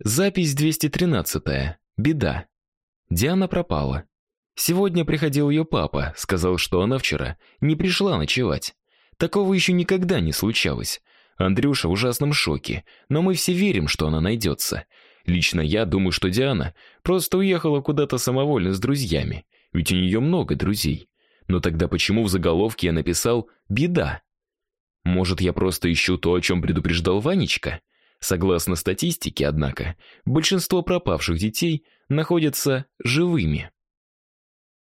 Запись 213. Беда. Диана пропала. Сегодня приходил ее папа, сказал, что она вчера не пришла ночевать. Такого еще никогда не случалось. Андрюша в ужасном шоке, но мы все верим, что она найдется. Лично я думаю, что Диана просто уехала куда-то самовольно с друзьями, ведь у нее много друзей. Но тогда почему в заголовке я написал «беда»? Может, я просто ищу то, о чем предупреждал Ванечка? Согласно статистике, однако, большинство пропавших детей находятся живыми.